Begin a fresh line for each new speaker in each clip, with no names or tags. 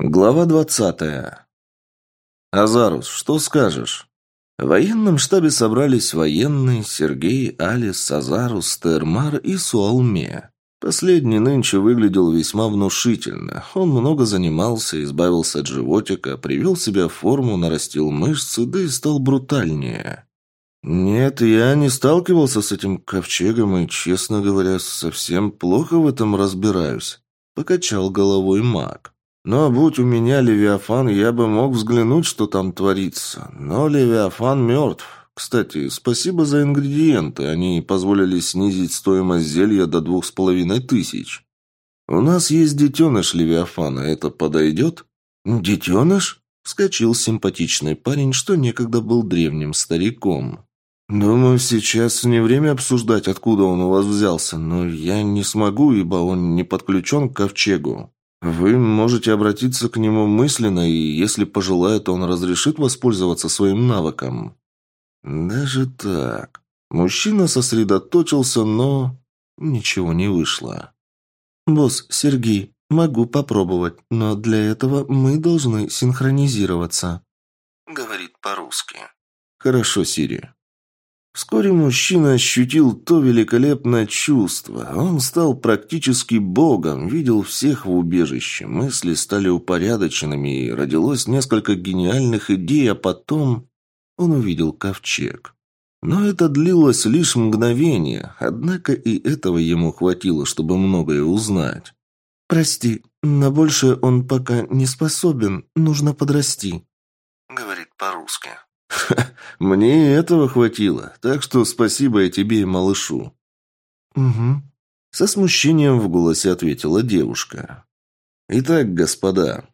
Глава двадцатая. «Азарус, что скажешь?» В военном штабе собрались военные Сергей, Алис, Азарус, Термар и Суалме. Последний нынче выглядел весьма внушительно. Он много занимался, избавился от животика, привел себя в форму, нарастил мышцы, да и стал брутальнее. «Нет, я не сталкивался с этим ковчегом и, честно говоря, совсем плохо в этом разбираюсь», — покачал головой маг. Но будь у меня Левиафан, я бы мог взглянуть, что там творится. Но Левиафан мертв. Кстати, спасибо за ингредиенты. Они позволили снизить стоимость зелья до двух с половиной тысяч. У нас есть детеныш Левиафана. Это подойдет? Детеныш? Вскочил симпатичный парень, что некогда был древним стариком. «Думаю, сейчас не время обсуждать, откуда он у вас взялся, но я не смогу, ибо он не подключен к ковчегу. Вы можете обратиться к нему мысленно, и если пожелает, он разрешит воспользоваться своим навыком. Даже так. Мужчина сосредоточился, но ничего не вышло. «Босс, Сергей, могу попробовать, но для этого мы должны синхронизироваться», — говорит по-русски. «Хорошо, Сири. Вскоре мужчина ощутил то великолепное чувство. Он стал практически богом, видел всех в убежище, мысли стали упорядоченными, и родилось несколько гениальных идей, а потом он увидел ковчег. Но это длилось лишь мгновение, однако и этого ему хватило, чтобы многое узнать. «Прости, на большее он пока не способен, нужно подрасти», — говорит по-русски. мне этого хватило, так что спасибо и тебе, и малышу». «Угу». Со смущением в голосе ответила девушка. «Итак, господа».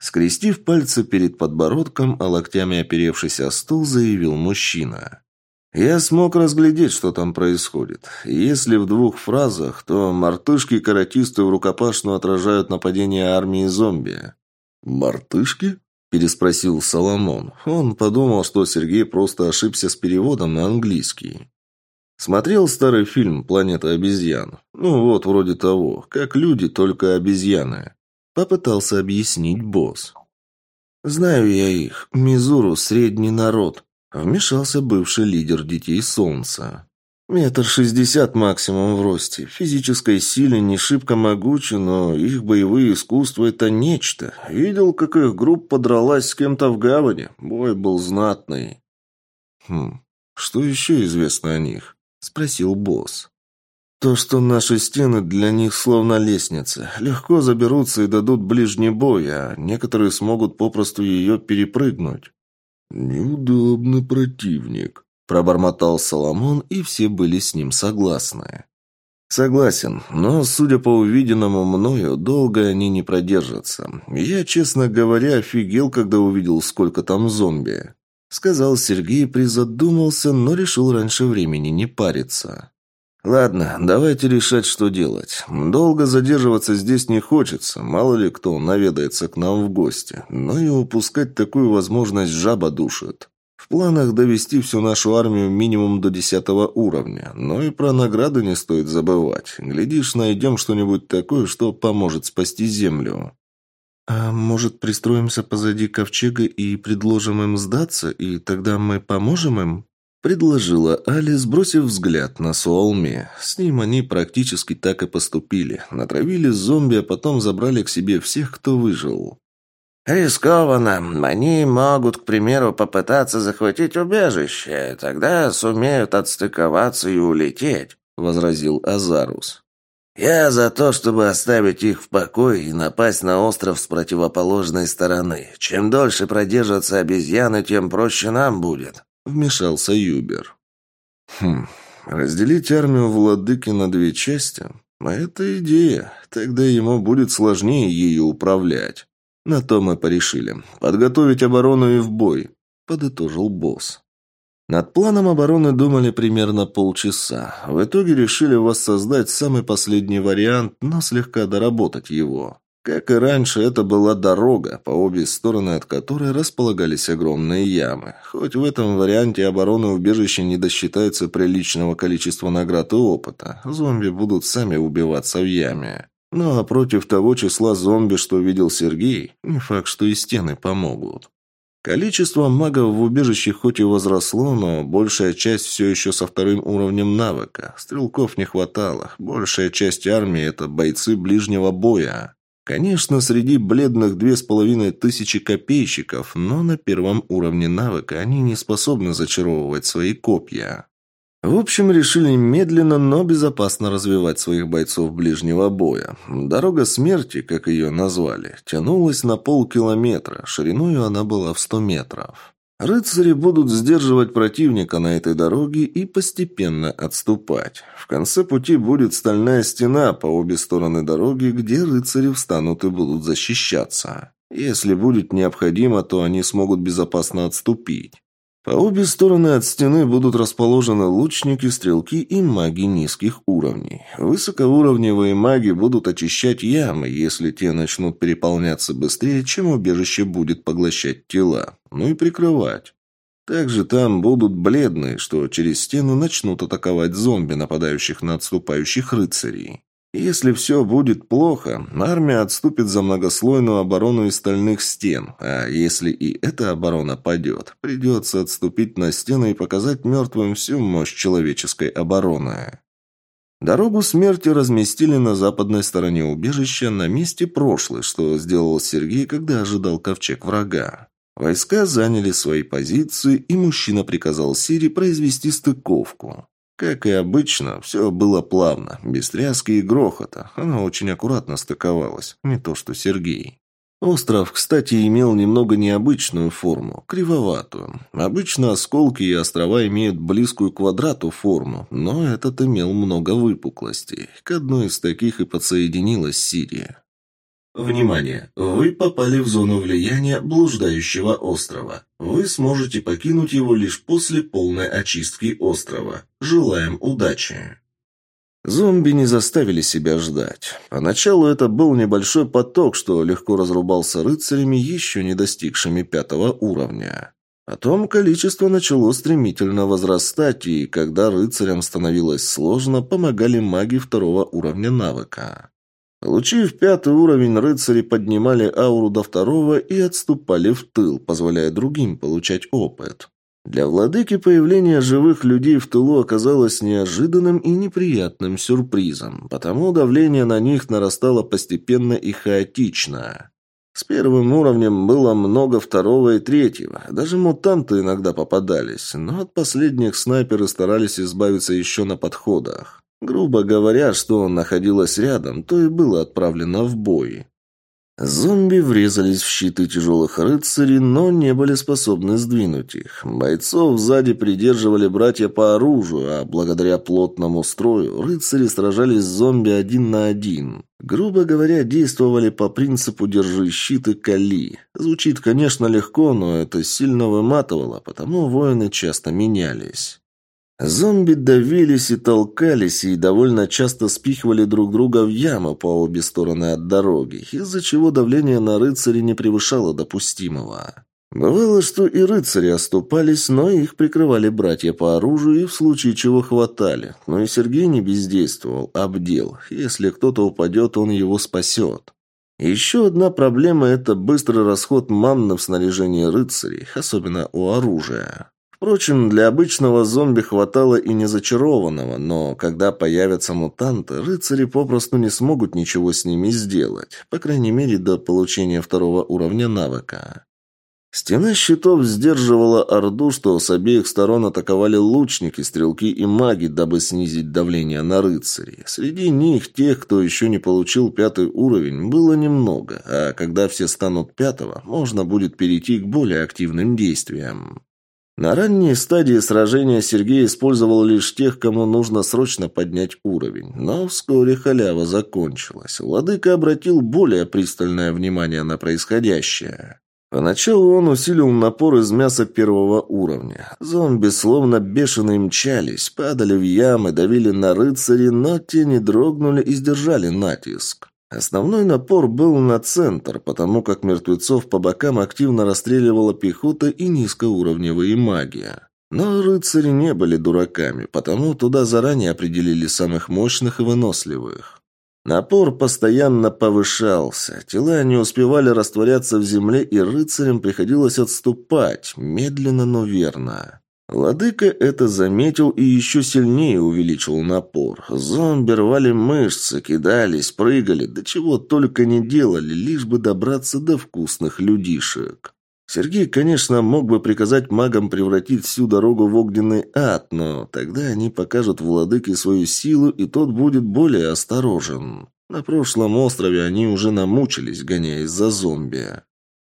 Скрестив пальцы перед подбородком, а локтями оперевшись о стол, заявил мужчина. «Я смог разглядеть, что там происходит. Если в двух фразах, то мартышки-каратисты в рукопашную отражают нападение армии зомби». «Мартышки?» Переспросил Соломон. Он подумал, что Сергей просто ошибся с переводом на английский. Смотрел старый фильм «Планета обезьян». Ну вот, вроде того, как люди, только обезьяны. Попытался объяснить босс. «Знаю я их. Мизуру – средний народ», – вмешался бывший лидер Детей Солнца. Метр шестьдесят максимум в росте. Физической силе не шибко могучи, но их боевые искусства – это нечто. Видел, как их группа дралась с кем-то в гавани? Бой был знатный. «Хм, что еще известно о них?» – спросил босс. «То, что наши стены для них словно лестница. Легко заберутся и дадут ближний бой, а некоторые смогут попросту ее перепрыгнуть». «Неудобный противник», Пробормотал Соломон, и все были с ним согласны. «Согласен, но, судя по увиденному мною, долго они не продержатся. Я, честно говоря, офигел, когда увидел, сколько там зомби», — сказал Сергей, призадумался, но решил раньше времени не париться. «Ладно, давайте решать, что делать. Долго задерживаться здесь не хочется, мало ли кто наведается к нам в гости, но и упускать такую возможность жаба душит». В планах довести всю нашу армию минимум до десятого уровня, но и про награды не стоит забывать. Глядишь, найдем что-нибудь такое, что поможет спасти землю. А может, пристроимся позади ковчега и предложим им сдаться, и тогда мы поможем им? Предложила Али, сбросив взгляд на Суалме. С ним они практически так и поступили. Натравили зомби, а потом забрали к себе всех, кто выжил. «Рискованно. Они могут, к примеру, попытаться захватить убежище. Тогда сумеют отстыковаться и улететь», — возразил Азарус. «Я за то, чтобы оставить их в покое и напасть на остров с противоположной стороны. Чем дольше продержатся обезьяны, тем проще нам будет», — вмешался Юбер. «Хм, разделить армию владыки на две части — это идея. Тогда ему будет сложнее ею управлять». «На то мы порешили. Подготовить оборону и в бой», – подытожил босс. Над планом обороны думали примерно полчаса. В итоге решили воссоздать самый последний вариант, но слегка доработать его. Как и раньше, это была дорога, по обе стороны от которой располагались огромные ямы. Хоть в этом варианте обороны убежища не досчитается приличного количества наград и опыта, зомби будут сами убиваться в яме. Ну а против того числа зомби, что видел Сергей, не факт, что и стены помогут. Количество магов в убежище хоть и возросло, но большая часть все еще со вторым уровнем навыка. Стрелков не хватало. Большая часть армии – это бойцы ближнего боя. Конечно, среди бледных две с половиной тысячи копейщиков, но на первом уровне навыка они не способны зачаровывать свои копья. В общем, решили медленно, но безопасно развивать своих бойцов ближнего боя. Дорога смерти, как ее назвали, тянулась на полкилометра, шириною она была в сто метров. Рыцари будут сдерживать противника на этой дороге и постепенно отступать. В конце пути будет стальная стена по обе стороны дороги, где рыцари встанут и будут защищаться. Если будет необходимо, то они смогут безопасно отступить. По обе стороны от стены будут расположены лучники, стрелки и маги низких уровней. Высокоуровневые маги будут очищать ямы, если те начнут переполняться быстрее, чем убежище будет поглощать тела, ну и прикрывать. Также там будут бледные, что через стену начнут атаковать зомби, нападающих на отступающих рыцарей. Если все будет плохо, армия отступит за многослойную оборону из стальных стен, а если и эта оборона падет, придется отступить на стены и показать мертвым всю мощь человеческой обороны. Дорогу смерти разместили на западной стороне убежища на месте прошлой, что сделал Сергей, когда ожидал ковчег врага. Войска заняли свои позиции, и мужчина приказал Сири произвести стыковку. Как и обычно, все было плавно, без тряски и грохота. Она очень аккуратно стыковалась, не то что Сергей. Остров, кстати, имел немного необычную форму, кривоватую. Обычно осколки и острова имеют близкую квадрату форму, но этот имел много выпуклостей. К одной из таких и подсоединилась Сирия.
Внимание! Вы попали в зону влияния блуждающего острова. Вы сможете покинуть его лишь после полной очистки острова. Желаем удачи!
Зомби не заставили себя ждать. Поначалу это был небольшой поток, что легко разрубался рыцарями, еще не достигшими пятого уровня. Потом количество начало стремительно возрастать, и когда рыцарям становилось сложно, помогали маги второго уровня навыка. Получив пятый уровень, рыцари поднимали ауру до второго и отступали в тыл, позволяя другим получать опыт. Для владыки появление живых людей в тылу оказалось неожиданным и неприятным сюрпризом, потому давление на них нарастало постепенно и хаотично. С первым уровнем было много второго и третьего, даже мутанты иногда попадались, но от последних снайперы старались избавиться еще на подходах. Грубо говоря, что находилось рядом, то и было отправлено в бой. Зомби врезались в щиты тяжелых рыцарей, но не были способны сдвинуть их. Бойцов сзади придерживали братья по оружию, а благодаря плотному строю рыцари сражались с зомби один на один. Грубо говоря, действовали по принципу «держи щит и кали». Звучит, конечно, легко, но это сильно выматывало, потому воины часто менялись. Зомби давились и толкались, и довольно часто спихивали друг друга в ямы по обе стороны от дороги, из-за чего давление на рыцарей не превышало допустимого. Бывало, что и рыцари оступались, но их прикрывали братья по оружию и в случае чего хватали. Но и Сергей не бездействовал, обдел. Если кто-то упадет, он его спасет. Еще одна проблема – это быстрый расход манны в снаряжении рыцарей, особенно у оружия. Впрочем, для обычного зомби хватало и незачарованного, но когда появятся мутанты, рыцари попросту не смогут ничего с ними сделать, по крайней мере до получения второго уровня навыка. Стена щитов сдерживала Орду, что с обеих сторон атаковали лучники, стрелки и маги, дабы снизить давление на рыцарей. Среди них тех, кто еще не получил пятый уровень, было немного, а когда все станут пятого, можно будет перейти к более активным действиям. На ранней стадии сражения Сергей использовал лишь тех, кому нужно срочно поднять уровень. Но вскоре халява закончилась. Владыка обратил более пристальное внимание на происходящее. Поначалу он усилил напор из мяса первого уровня. Зомби словно бешеные мчались, падали в ямы, давили на рыцари, но те не дрогнули и сдержали натиск. Основной напор был на центр, потому как мертвецов по бокам активно расстреливала пехота и низкоуровневые магия. Но рыцари не были дураками, потому туда заранее определили самых мощных и выносливых. Напор постоянно повышался, тела не успевали растворяться в земле, и рыцарям приходилось отступать, медленно, но верно. Владыка это заметил и еще сильнее увеличил напор. Зомби рвали мышцы, кидались, прыгали, до чего только не делали, лишь бы добраться до вкусных людишек. Сергей, конечно, мог бы приказать магам превратить всю дорогу в огненный ад, но тогда они покажут владыке свою силу, и тот будет более осторожен. На прошлом острове они уже намучились, гоняясь за зомби.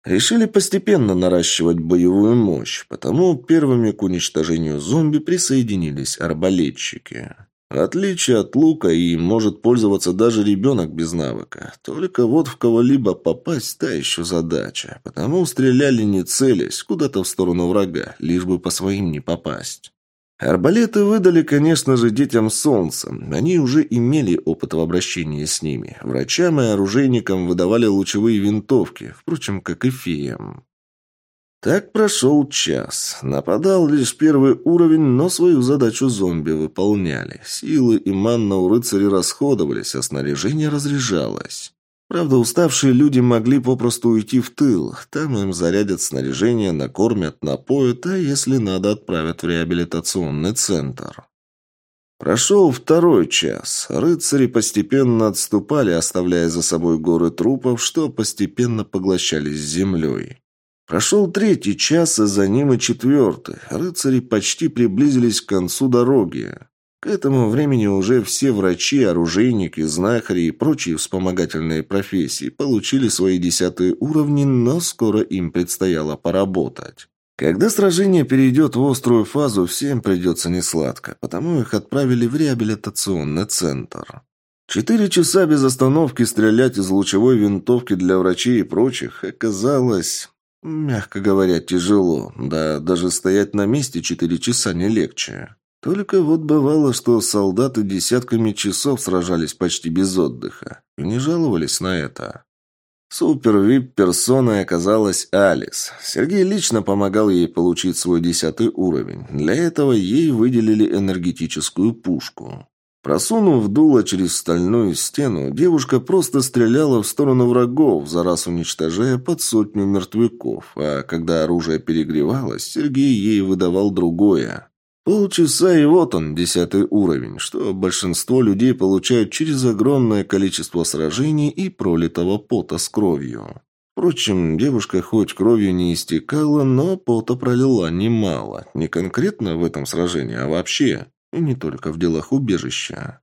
Решили постепенно наращивать боевую мощь, потому первыми к уничтожению зомби присоединились арбалетчики. В отличие от лука, им может пользоваться даже ребенок без навыка. Только вот в кого-либо попасть – та еще задача. Потому стреляли не целясь, куда-то в сторону врага, лишь бы по своим не попасть. Арбалеты выдали, конечно же, детям солнца. Они уже имели опыт в обращении с ними. Врачам и оружейникам выдавали лучевые винтовки, впрочем, как и феям. Так прошел час. Нападал лишь первый уровень, но свою задачу зомби выполняли. Силы и манна у рыцарей расходовались, а снаряжение разряжалось. Правда, уставшие люди могли попросту уйти в тыл. Там им зарядят снаряжение, накормят, напоят, а если надо, отправят в реабилитационный центр. Прошел второй час. Рыцари постепенно отступали, оставляя за собой горы трупов, что постепенно поглощались землей. Прошел третий час, а за ним и четвертый. Рыцари почти приблизились к концу дороги. К этому времени уже все врачи, оружейники, знахари и прочие вспомогательные профессии получили свои десятые уровни, но скоро им предстояло поработать. Когда сражение перейдет в острую фазу, всем придется несладко, потому их отправили в реабилитационный центр. Четыре часа без остановки стрелять из лучевой винтовки для врачей и прочих оказалось, мягко говоря, тяжело. Да даже стоять на месте четыре часа не легче. Только вот бывало, что солдаты десятками часов сражались почти без отдыха. И не жаловались на это. Супер-вип-персоной оказалась Алис. Сергей лично помогал ей получить свой десятый уровень. Для этого ей выделили энергетическую пушку. Просунув дуло через стальную стену, девушка просто стреляла в сторону врагов, за раз уничтожая под сотню мертвяков, а когда оружие перегревалось, Сергей ей выдавал другое. Полчаса и вот он, десятый уровень, что большинство людей получают через огромное количество сражений и пролитого пота с кровью. Впрочем, девушка хоть кровью не истекала, но пота пролила немало. Не конкретно в этом сражении, а вообще. И не только в делах убежища.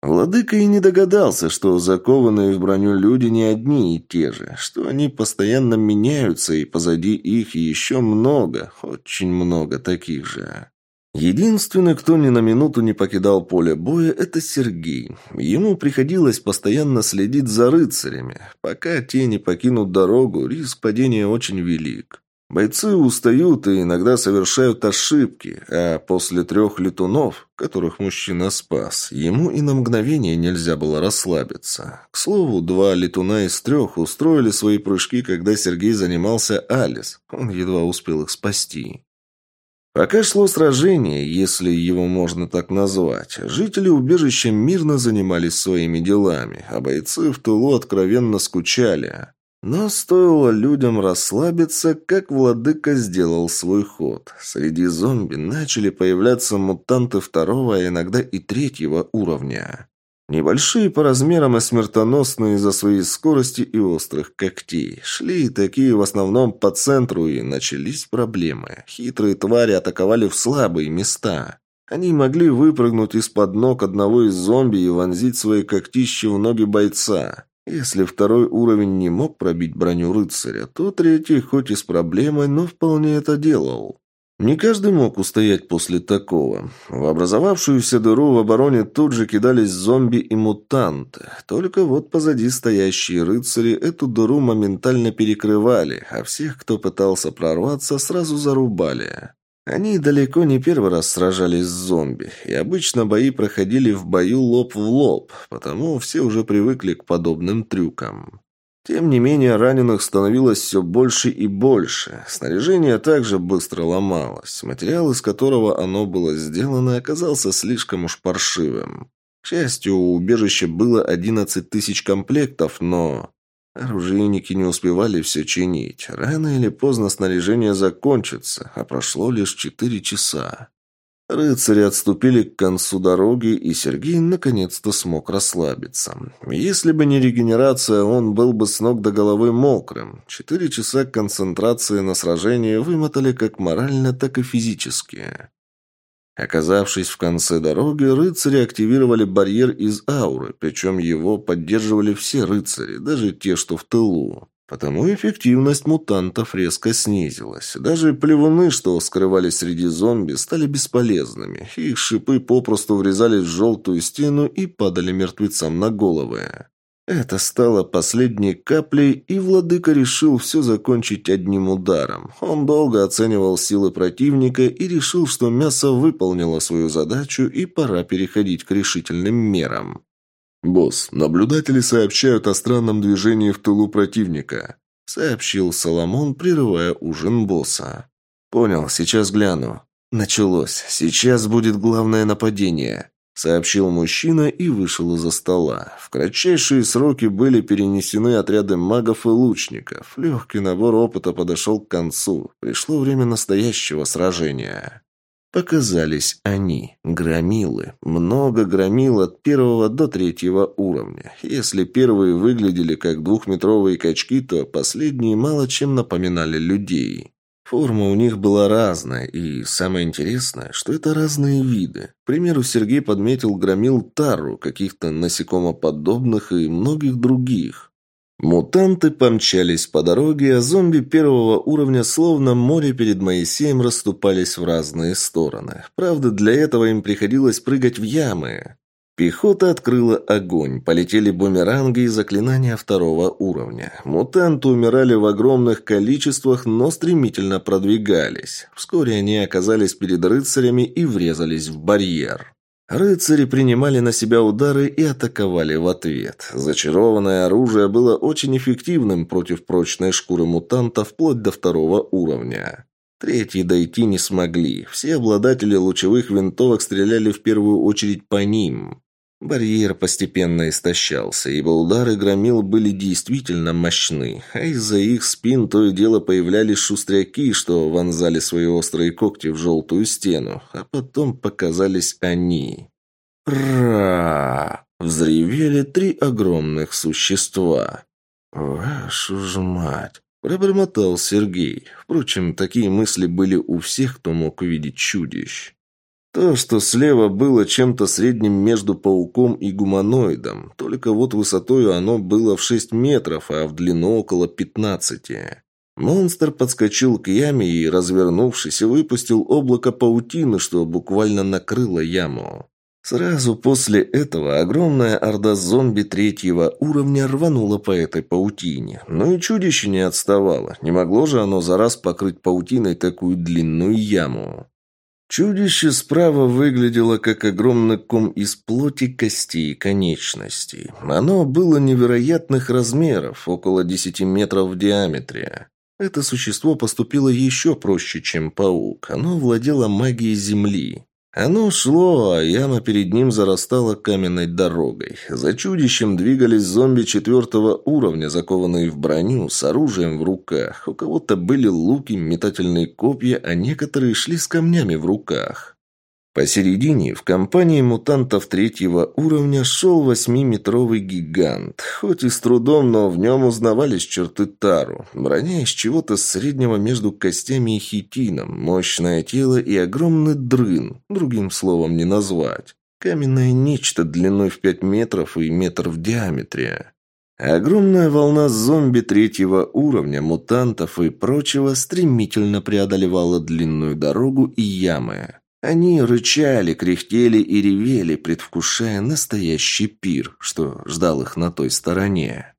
Владыка и не догадался, что закованные в броню люди не одни и те же, что они постоянно меняются, и позади их еще много, очень много таких же. Единственный, кто ни на минуту не покидал поле боя, это Сергей. Ему приходилось постоянно следить за рыцарями. Пока те не покинут дорогу, риск падения очень велик. Бойцы устают и иногда совершают ошибки, а после трех летунов, которых мужчина спас, ему и на мгновение нельзя было расслабиться. К слову, два летуна из трех устроили свои прыжки, когда Сергей занимался Алис. Он едва успел их спасти. Пока шло сражение, если его можно так назвать, жители убежища мирно занимались своими делами, а бойцы в тылу откровенно скучали. Но стоило людям расслабиться, как владыка сделал свой ход. Среди зомби начали появляться мутанты второго, а иногда и третьего уровня. Небольшие по размерам и смертоносные из-за своей скорости и острых когтей. Шли такие в основном по центру, и начались проблемы. Хитрые твари атаковали в слабые места. Они могли выпрыгнуть из-под ног одного из зомби и вонзить свои когтища в ноги бойца. Если второй уровень не мог пробить броню рыцаря, то третий, хоть и с проблемой, но вполне это делал. Не каждый мог устоять после такого. В образовавшуюся дыру в обороне тут же кидались зомби и мутанты. Только вот позади стоящие рыцари эту дыру моментально перекрывали, а всех, кто пытался прорваться, сразу зарубали. Они далеко не первый раз сражались с зомби, и обычно бои проходили в бою лоб в лоб, потому все уже привыкли к подобным трюкам. Тем не менее, раненых становилось все больше и больше. Снаряжение также быстро ломалось. Материал, из которого оно было сделано, оказался слишком уж паршивым. К счастью, у убежища было 11 тысяч комплектов, но... Оружейники не успевали все чинить. Рано или поздно снаряжение закончится, а прошло лишь четыре часа. Рыцари отступили к концу дороги, и Сергей наконец-то смог расслабиться. Если бы не регенерация, он был бы с ног до головы мокрым. Четыре часа концентрации на сражении вымотали как морально, так и физически. Оказавшись в конце дороги, рыцари активировали барьер из ауры, причем его поддерживали все рыцари, даже те, что в тылу. Потому эффективность мутантов резко снизилась. Даже плевуны, что скрывались среди зомби, стали бесполезными. Их шипы попросту врезались в желтую стену и падали мертвецам на головы. Это стало последней каплей, и владыка решил все закончить одним ударом. Он долго оценивал силы противника и решил, что мясо выполнило свою задачу и пора переходить к решительным мерам.
«Босс, наблюдатели сообщают о странном движении в тылу противника», —
сообщил Соломон, прерывая ужин босса. «Понял, сейчас гляну. Началось. Сейчас будет главное нападение», — сообщил мужчина и вышел из-за стола. В кратчайшие сроки были перенесены отряды магов и лучников. Легкий набор опыта подошел к концу. Пришло время настоящего сражения. Показались они, громилы. Много громил от первого до третьего уровня. Если первые выглядели как двухметровые качки, то последние мало чем напоминали людей. Форма у них была разная, и самое интересное, что это разные виды. К примеру, Сергей подметил громил тару, каких-то насекомоподобных и многих других. Мутанты помчались по дороге, а зомби первого уровня словно море перед Моисеем расступались в разные стороны. Правда, для этого им приходилось прыгать в ямы. Пехота открыла огонь, полетели бумеранги и заклинания второго уровня. Мутанты умирали в огромных количествах, но стремительно продвигались. Вскоре они оказались перед рыцарями и врезались в барьер. Рыцари принимали на себя удары и атаковали в ответ. Зачарованное оружие было очень эффективным против прочной шкуры мутанта вплоть до второго уровня. Третьи дойти не смогли. Все обладатели лучевых винтовок стреляли в первую очередь по ним. Барьер постепенно истощался, ибо удары громил были действительно мощны, а из-за их спин то и дело появлялись шустряки, что вонзали свои острые когти в желтую стену, а потом показались они. «Ра!» — взревели три огромных существа. «Вашу ж мать!» — пробормотал Сергей. Впрочем, такие мысли были у всех, кто мог увидеть чудищ. То, что слева было чем-то средним между пауком и гуманоидом, только вот высотою оно было в 6 метров, а в длину около 15. Монстр подскочил к яме и, развернувшись, выпустил облако паутины, что буквально накрыло яму. Сразу после этого огромная орда зомби третьего уровня рванула по этой паутине. Но и чудище не отставало. Не могло же оно за раз покрыть паутиной такую длинную яму. Чудище справа выглядело как огромный ком из плоти, костей и конечностей. Оно было невероятных размеров, около 10 метров в диаметре. Это существо поступило еще проще, чем паук. Оно владело магией Земли. Оно шло, а яма перед ним зарастала каменной дорогой. За чудищем двигались зомби четвертого уровня, закованные в броню, с оружием в руках. У кого-то были луки, метательные копья, а некоторые шли с камнями в руках. Посередине, в компании мутантов третьего уровня, шел восьмиметровый гигант. Хоть и с трудом, но в нем узнавались черты Тару. Броня из чего-то среднего между костями и хитином, мощное тело и огромный дрын, другим словом не назвать. Каменное нечто длиной в пять метров и метр в диаметре. Огромная волна зомби третьего уровня, мутантов и прочего стремительно преодолевала длинную дорогу и ямы. Они рычали, кряхтели и ревели, предвкушая настоящий пир, что ждал их на той стороне.